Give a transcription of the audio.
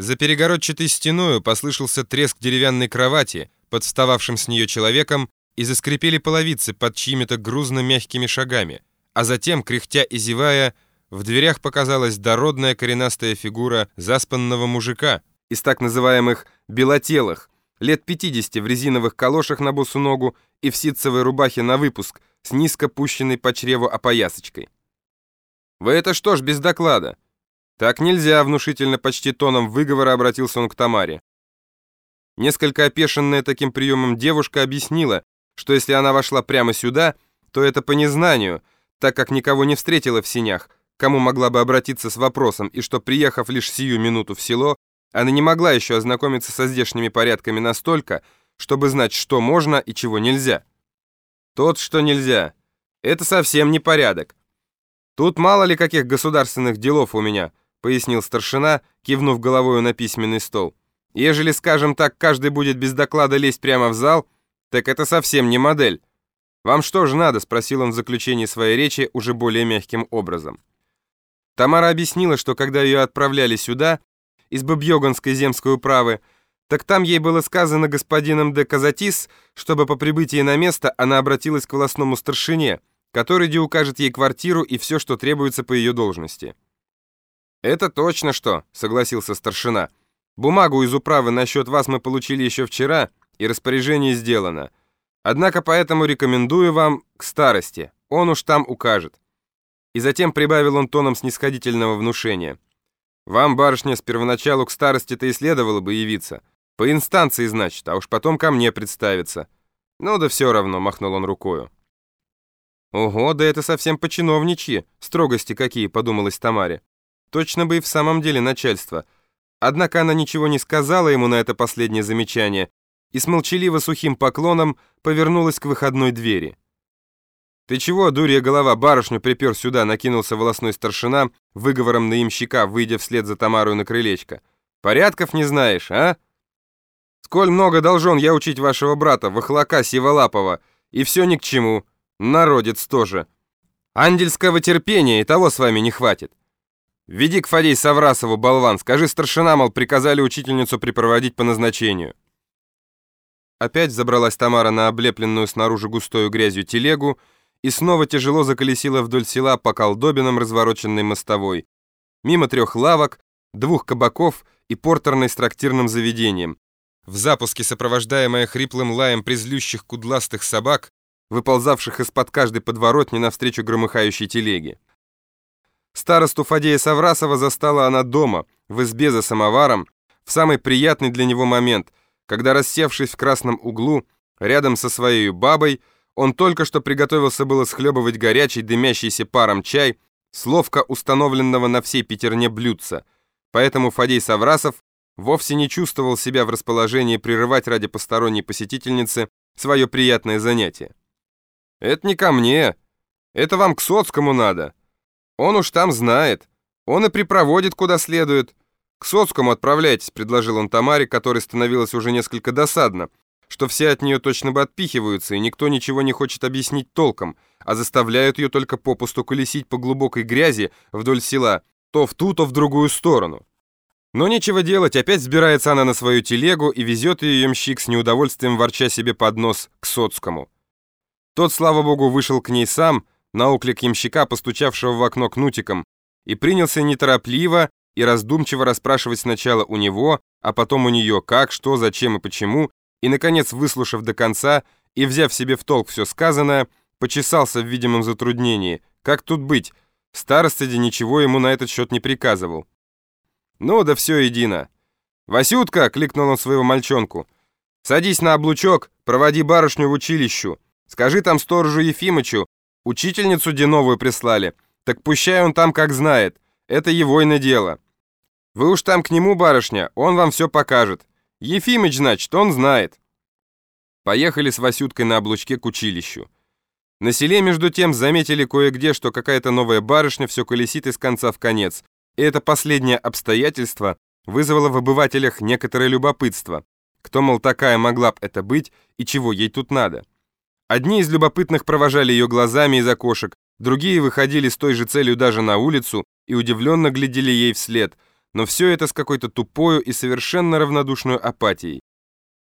За перегородчатой стеною послышался треск деревянной кровати под встававшим с нее человеком и заскрипели половицы под чьими-то грузно-мягкими шагами, а затем, кряхтя и зевая, в дверях показалась дородная коренастая фигура заспанного мужика из так называемых «белотелых», лет 50 в резиновых калошах на босу ногу и в ситцевой рубахе на выпуск с низко пущенной по чреву опоясочкой. «Вы это что ж без доклада?» «Так нельзя», — внушительно почти тоном выговора обратился он к Тамаре. Несколько опешенная таким приемом девушка объяснила, что если она вошла прямо сюда, то это по незнанию, так как никого не встретила в синях, кому могла бы обратиться с вопросом, и что, приехав лишь сию минуту в село, она не могла еще ознакомиться со здешними порядками настолько, чтобы знать, что можно и чего нельзя. Тот, что нельзя, это совсем не порядок. Тут мало ли каких государственных делов у меня, пояснил старшина, кивнув головою на письменный стол. Ежели, скажем так, каждый будет без доклада лезть прямо в зал, так это совсем не модель. «Вам что же надо?» — спросил он в заключении своей речи уже более мягким образом. Тамара объяснила, что когда ее отправляли сюда, из Бабьоганской земской управы, так там ей было сказано господином де Казатис, чтобы по прибытии на место она обратилась к волосному старшине, который де укажет ей квартиру и все, что требуется по ее должности. «Это точно что», — согласился старшина. «Бумагу из управы насчет вас мы получили еще вчера, и распоряжение сделано. Однако поэтому рекомендую вам к старости, он уж там укажет». И затем прибавил он тоном снисходительного внушения. «Вам, барышня, с первоначалу к старости-то и следовало бы явиться. По инстанции, значит, а уж потом ко мне представиться». «Ну да все равно», — махнул он рукою. «Ого, да это совсем по-чиновничьи, строгости какие», — подумалось Тамаре. Точно бы и в самом деле начальство. Однако она ничего не сказала ему на это последнее замечание и с молчаливо сухим поклоном повернулась к выходной двери. «Ты чего, дурья голова, барышню припер сюда?» накинулся волосной старшина, выговором на имщика, выйдя вслед за Тамарой на крылечко. «Порядков не знаешь, а? Сколь много должен я учить вашего брата, Вахлака Сиволапова, и все ни к чему. Народец тоже. Андельского терпения и того с вами не хватит. «Веди к Фадей Саврасову, болван, скажи старшина, мол, приказали учительницу припроводить по назначению». Опять забралась Тамара на облепленную снаружи густою грязью телегу и снова тяжело заколесила вдоль села по колдобинам развороченной мостовой. Мимо трех лавок, двух кабаков и портерной с трактирным заведением. В запуске, сопровождаемая хриплым лаем призлющих кудластых собак, выползавших из-под каждой подворотни навстречу громыхающей телеге. Старосту Фадея Саврасова застала она дома, в избе за самоваром, в самый приятный для него момент, когда, рассевшись в красном углу, рядом со своей бабой, он только что приготовился было схлебывать горячий, дымящийся паром чай с ловко установленного на всей пятерне блюдца. Поэтому Фадей Саврасов вовсе не чувствовал себя в расположении прерывать ради посторонней посетительницы свое приятное занятие. «Это не ко мне, это вам к Соцкому надо», он уж там знает. Он и припроводит куда следует. К Соцкому отправляйтесь, предложил он Тамаре, которой становилось уже несколько досадно, что все от нее точно бы отпихиваются, и никто ничего не хочет объяснить толком, а заставляют ее только попусту колесить по глубокой грязи вдоль села, то в ту, то в другую сторону. Но нечего делать, опять сбирается она на свою телегу и везет ее ямщик с неудовольствием ворча себе под нос к Соцкому. Тот, слава богу, вышел к ней сам, на оклик ямщика, постучавшего в окно кнутиком, и принялся неторопливо и раздумчиво расспрашивать сначала у него, а потом у нее как, что, зачем и почему, и, наконец, выслушав до конца и взяв себе в толк все сказанное, почесался в видимом затруднении. Как тут быть? Старостыди ничего ему на этот счет не приказывал. «Ну да все едино». «Васютка!» — кликнул он своего мальчонку. «Садись на облучок, проводи барышню в училищу. Скажи там сторожу Ефимычу, Учительницу Деновую прислали. Так пущай он там как знает. Это его иное дело. Вы уж там к нему, барышня, он вам все покажет. Ефимыч, значит, он знает. Поехали с Васюткой на облучке к училищу. На селе, между тем, заметили кое-где, что какая-то новая барышня все колесит из конца в конец. И это последнее обстоятельство вызвало в обывателях некоторое любопытство. Кто, мол, такая могла бы это быть и чего ей тут надо? Одни из любопытных провожали ее глазами из окошек, другие выходили с той же целью даже на улицу и удивленно глядели ей вслед. но все это с какой-то тупою и совершенно равнодушной апатией.